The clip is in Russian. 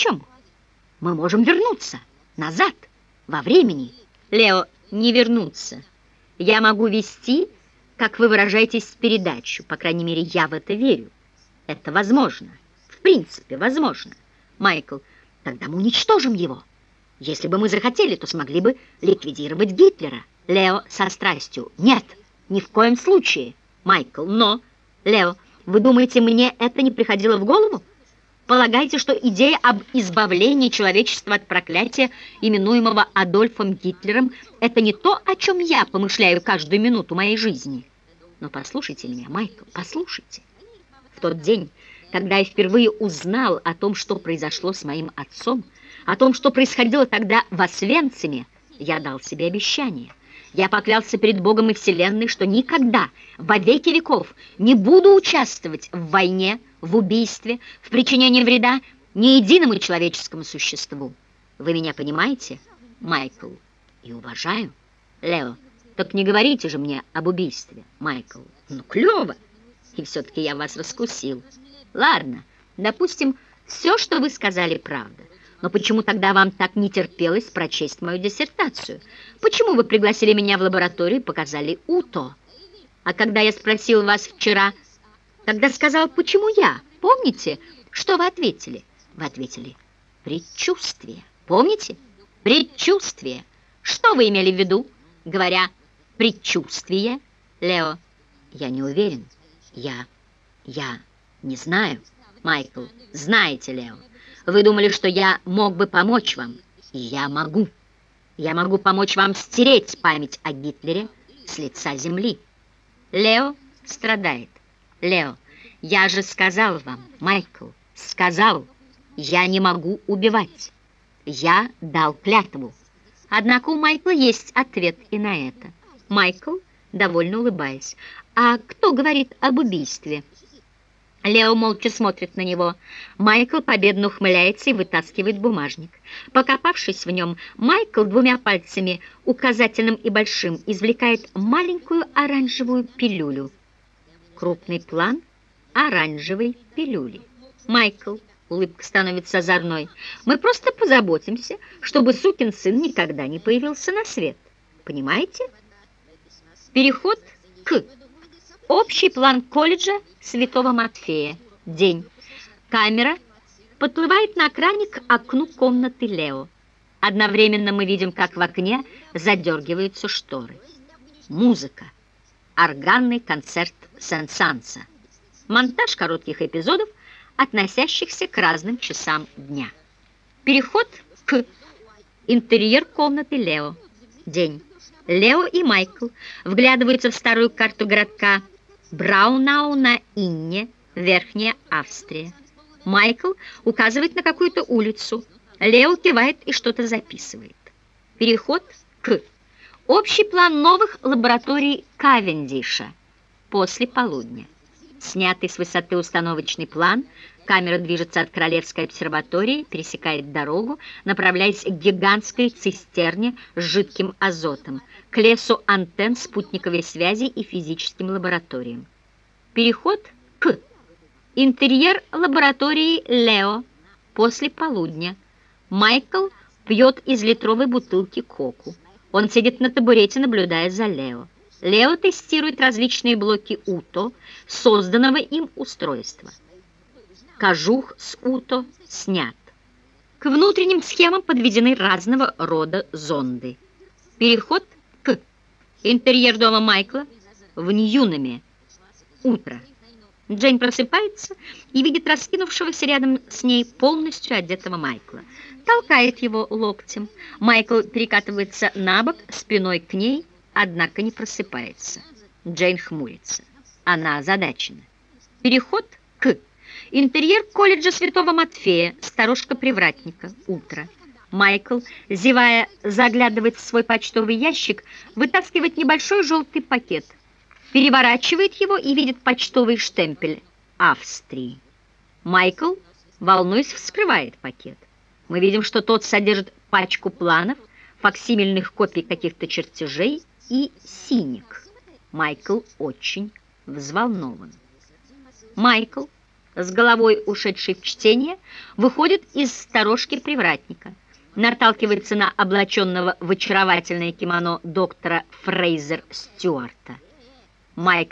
чем? Мы можем вернуться назад, во времени. Лео, не вернуться. Я могу вести, как вы выражаетесь, передачу. По крайней мере, я в это верю. Это возможно. В принципе, возможно. Майкл, тогда мы уничтожим его. Если бы мы захотели, то смогли бы ликвидировать Гитлера. Лео со страстью. Нет, ни в коем случае. Майкл, но... Лео, вы думаете, мне это не приходило в голову? Полагаете, что идея об избавлении человечества от проклятия, именуемого Адольфом Гитлером, это не то, о чем я помышляю каждую минуту моей жизни? Но послушайте меня, Майкл, послушайте. В тот день, когда я впервые узнал о том, что произошло с моим отцом, о том, что происходило тогда в Освенциме, я дал себе обещание. Я поклялся перед Богом и Вселенной, что никогда, во веки веков, не буду участвовать в войне, в убийстве, в причинении вреда ни единому человеческому существу. Вы меня понимаете, Майкл? И уважаю. Лео, так не говорите же мне об убийстве, Майкл. Ну, клево. И все-таки я вас раскусил. Ладно, допустим, все, что вы сказали, правда. Но почему тогда вам так не терпелось прочесть мою диссертацию? Почему вы пригласили меня в лабораторию и показали УТО? А когда я спросил вас вчера... Когда сказал, почему я, помните, что вы ответили? Вы ответили, предчувствие. Помните? Предчувствие. Что вы имели в виду, говоря предчувствие? Лео, я не уверен. Я, я не знаю. Майкл, знаете, Лео, вы думали, что я мог бы помочь вам. Я могу. Я могу помочь вам стереть память о Гитлере с лица земли. Лео страдает. Лео, я же сказал вам, Майкл, сказал, я не могу убивать. Я дал клятву. Однако у Майкла есть ответ и на это. Майкл, довольно улыбаясь. А кто говорит об убийстве? Лео молча смотрит на него. Майкл победно ухмыляется и вытаскивает бумажник. Покопавшись в нем, Майкл двумя пальцами, указательным и большим, извлекает маленькую оранжевую пилюлю. Крупный план оранжевой пилюли. Майкл, улыбка становится озорной, мы просто позаботимся, чтобы сукин сын никогда не появился на свет. Понимаете? Переход к общий план колледжа Святого Матфея. День. Камера подплывает на экране к окну комнаты Лео. Одновременно мы видим, как в окне задергиваются шторы. Музыка органный концерт Сен-Санса. Монтаж коротких эпизодов, относящихся к разным часам дня. Переход к интерьер комнаты Лео. День. Лео и Майкл вглядываются в старую карту городка Браунау на Инне, Верхняя Австрия. Майкл указывает на какую-то улицу. Лео кивает и что-то записывает. Переход к Общий план новых лабораторий Кавендиша после полудня. Снятый с высоты установочный план, камера движется от Королевской обсерватории, пересекает дорогу, направляясь к гигантской цистерне с жидким азотом, к лесу антенн спутниковой связи и физическим лабораториям. Переход к интерьер лаборатории Лео после полудня. Майкл пьет из литровой бутылки коку. Он сидит на табурете, наблюдая за Лео. Лео тестирует различные блоки УТО, созданного им устройства. Кожух с УТО снят. К внутренним схемам подведены разного рода зонды. Переход к интерьер дома Майкла в Ньюнаме. Утро. Джейн просыпается и видит раскинувшегося рядом с ней полностью одетого Майкла толкает его локтем. Майкл перекатывается на бок, спиной к ней, однако не просыпается. Джейн хмурится. Она озадачена. Переход к интерьер колледжа Святого Матфея, сторожка-привратника, утро. Майкл, зевая, заглядывает в свой почтовый ящик, вытаскивает небольшой желтый пакет, переворачивает его и видит почтовый штемпель Австрии. Майкл, волнуясь, вскрывает пакет. Мы видим, что тот содержит пачку планов, факсимильных копий каких-то чертежей и синик. Майкл очень взволнован. Майкл, с головой ушедший в чтение, выходит из сторожки привратника, наталкивается на облаченного в очаровательное кимоно доктора Фрейзер Стюарта. Майк